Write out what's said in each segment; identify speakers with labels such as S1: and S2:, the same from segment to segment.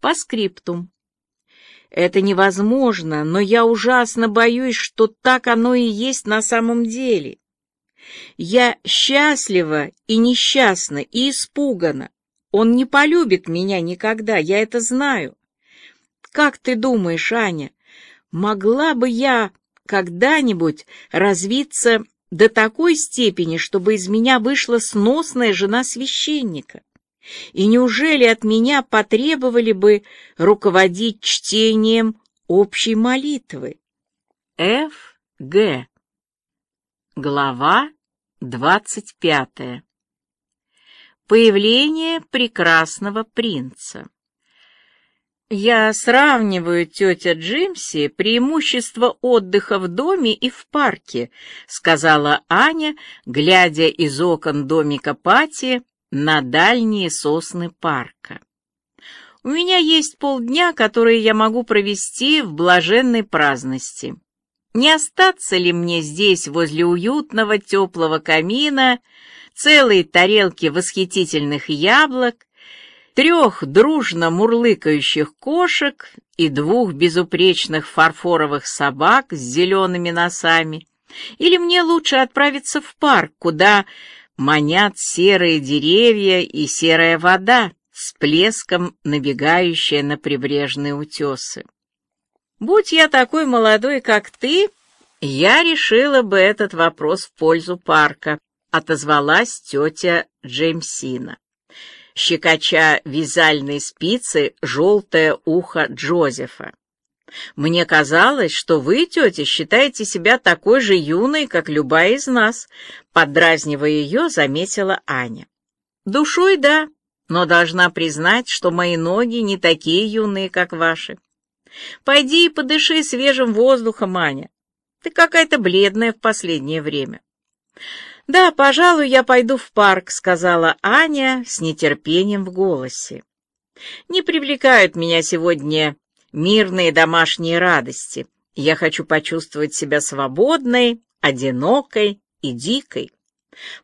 S1: По скриптум. Это невозможно, но я ужасно боюсь, что так оно и есть на самом деле. Я счастлива и несчастна, и испугана. Он не полюбит меня никогда, я это знаю. Как ты думаешь, Аня, могла бы я когда-нибудь развиться до такой степени, чтобы из меня вышла сносная жена священника? И неужели от меня потребовали бы руководить чтением общей молитвы? Ф. Г. Глава двадцать пятая. Появление прекрасного принца. Я сравниваю, тетя Джимси, преимущество отдыха в доме и в парке, сказала Аня, глядя из окон домика Пати на дальние сосны парка. У меня есть полдня, которые я могу провести в блаженной праздности. Не остаться ли мне здесь, возле уютного теплого камина, целой тарелки восхитительных яблок, трех дружно мурлыкающих кошек и двух безупречных фарфоровых собак с зелеными носами? Или мне лучше отправиться в парк, куда манят серые деревья и серая вода, с плеском набегающая на прибрежные утесы. Будь я такой молодой, как ты, я решила бы этот вопрос в пользу парка, отозвалась тетя Джеймсина, щекоча вязальной спицы желтое ухо Джозефа. Мне казалось, что вы, тетя, считаете себя такой же юной, как любая из нас, поддразнивая ее, заметила Аня. Душой да, но должна признать, что мои ноги не такие юные, как ваши. Пойди и подыши свежим воздухом, Аня. Ты какая-то бледная в последнее время. Да, пожалуй, я пойду в парк, сказала Аня с нетерпением в голосе. Не привлекают меня сегодня мирные домашние радости. Я хочу почувствовать себя свободной, одинокой и дикой.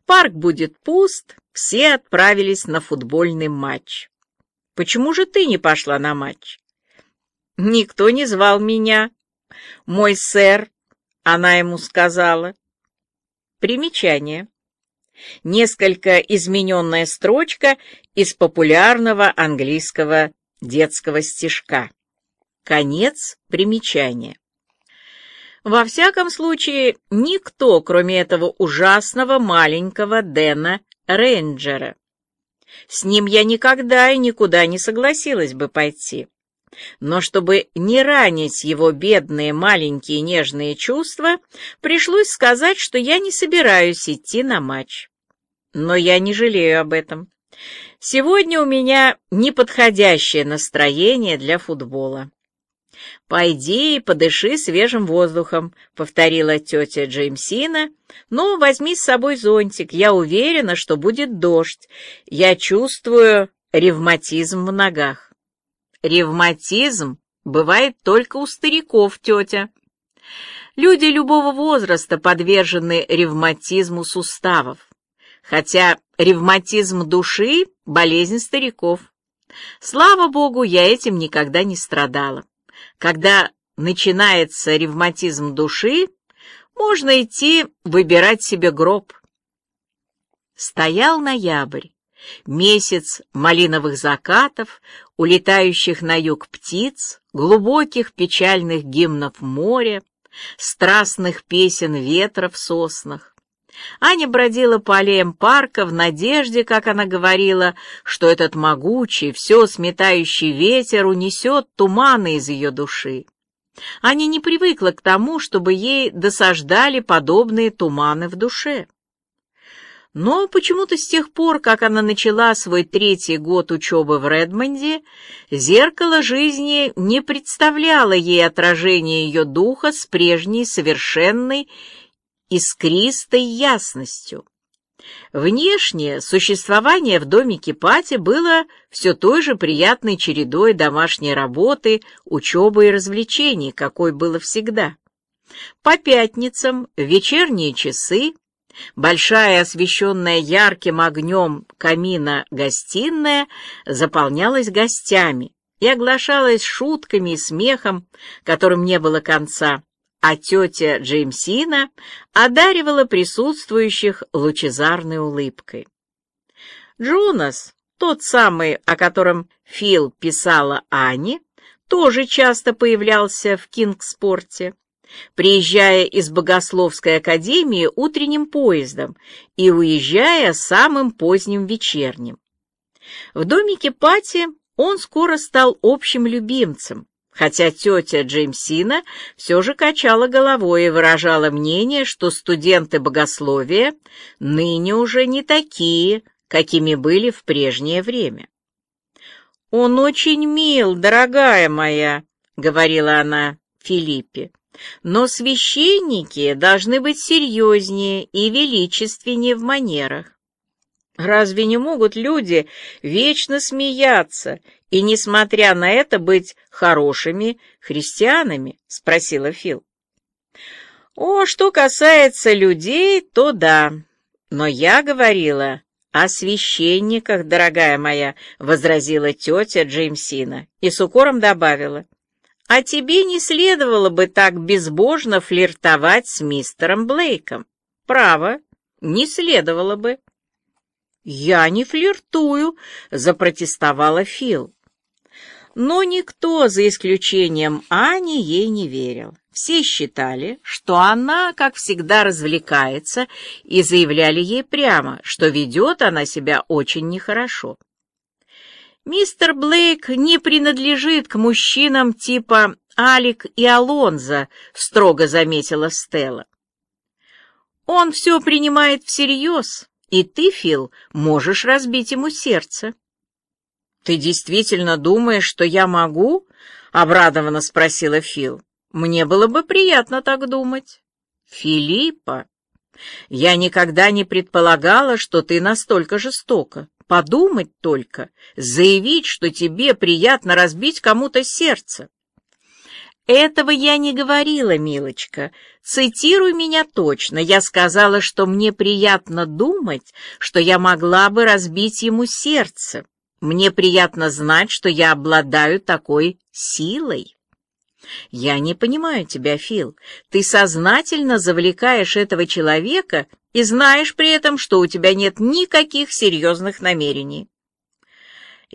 S1: Парк будет пуст, все отправились на футбольный матч. Почему же ты не пошла на матч? Никто не звал меня. Мой сэр, она ему сказала. Примечание. Несколько измененная строчка из популярного английского детского стишка. Конец примечания. Во всяком случае, никто, кроме этого ужасного маленького Дэна Рейнджера. С ним я никогда и никуда не согласилась бы пойти. Но чтобы не ранить его бедные маленькие нежные чувства, пришлось сказать, что я не собираюсь идти на матч. Но я не жалею об этом. Сегодня у меня неподходящее настроение для футбола. «Пойди и подыши свежим воздухом», — повторила тетя Джеймсина. «Ну, возьми с собой зонтик. Я уверена, что будет дождь. Я чувствую ревматизм в ногах». «Ревматизм бывает только у стариков, тетя». Люди любого возраста подвержены ревматизму суставов, хотя ревматизм души — болезнь стариков. Слава богу, я этим никогда не страдала. Когда начинается ревматизм души, можно идти выбирать себе гроб. Стоял ноябрь, месяц малиновых закатов, улетающих на юг птиц, глубоких печальных гимнов моря, страстных песен ветра в соснах. Аня бродила по аллеям парка в надежде, как она говорила, что этот могучий, все сметающий ветер унесет туманы из ее души. Аня не привыкла к тому, чтобы ей досаждали подобные туманы в душе. Но почему-то с тех пор, как она начала свой третий год учебы в Редмонде, зеркало жизни не представляло ей отражения ее духа с прежней совершенной искристой ясностью. Внешнее существование в домике Пати было все той же приятной чередой домашней работы, учебы и развлечений, какой было всегда. По пятницам, в вечерние часы, большая освещенная ярким огнем камина гостиная заполнялась гостями, и оглашалась шутками и смехом, которым не было конца, а тетя Джеймсина одаривала присутствующих лучезарной улыбкой. Джонас, тот самый, о котором Фил писала Ане, тоже часто появлялся в Кингспорте, приезжая из Богословской академии утренним поездом и уезжая самым поздним вечерним. В домике Пати он скоро стал общим любимцем, хотя тетя Джеймсина все же качала головой и выражала мнение, что студенты богословия ныне уже не такие, какими были в прежнее время. «Он очень мил, дорогая моя», — говорила она Филиппе, «но священники должны быть серьезнее и величественнее в манерах. Разве не могут люди вечно смеяться и, несмотря на это, быть хорошими христианами?» — спросила Фил. «О, что касается людей, то да, но я говорила «О священниках, дорогая моя», — возразила тетя Джеймсина и с укором добавила. «А тебе не следовало бы так безбожно флиртовать с мистером Блейком. Право, не следовало бы». «Я не флиртую», — запротестовала Фил. Но никто, за исключением Ани, ей не верил. Все считали, что она, как всегда, развлекается, и заявляли ей прямо, что ведет она себя очень нехорошо. «Мистер Блейк не принадлежит к мужчинам типа Алик и Алонзо», — строго заметила Стелла. «Он все принимает всерьез, и ты, Фил, можешь разбить ему сердце». «Ты действительно думаешь, что я могу?» — обрадованно спросила Фил. Мне было бы приятно так думать. Филиппа, я никогда не предполагала, что ты настолько жестока. Подумать только, заявить, что тебе приятно разбить кому-то сердце. Этого я не говорила, милочка. Цитируй меня точно. Я сказала, что мне приятно думать, что я могла бы разбить ему сердце. Мне приятно знать, что я обладаю такой силой. «Я не понимаю тебя, Фил. Ты сознательно завлекаешь этого человека и знаешь при этом, что у тебя нет никаких серьезных намерений.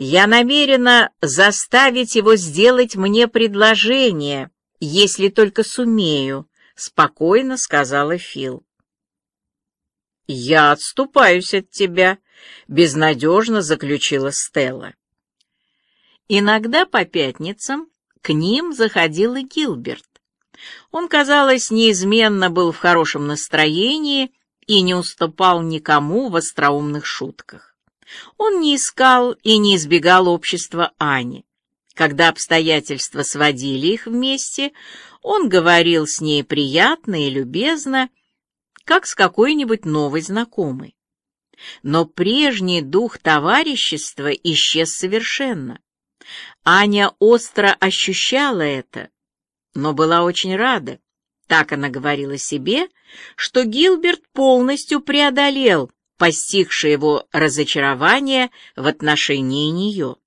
S1: Я намерена заставить его сделать мне предложение, если только сумею», — спокойно сказала Фил. «Я отступаюсь от тебя», — безнадежно заключила Стелла. Иногда по пятницам к ним заходил и Гилберт. Он, казалось, неизменно был в хорошем настроении и не уступал никому в остроумных шутках. Он не искал и не избегал общества Ани. Когда обстоятельства сводили их вместе, он говорил с ней приятно и любезно, как с какой-нибудь новой знакомой. Но прежний дух товарищества исчез совершенно. Аня остро ощущала это, но была очень рада. Так она говорила себе, что Гилберт полностью преодолел постигшее его разочарование в отношении нее.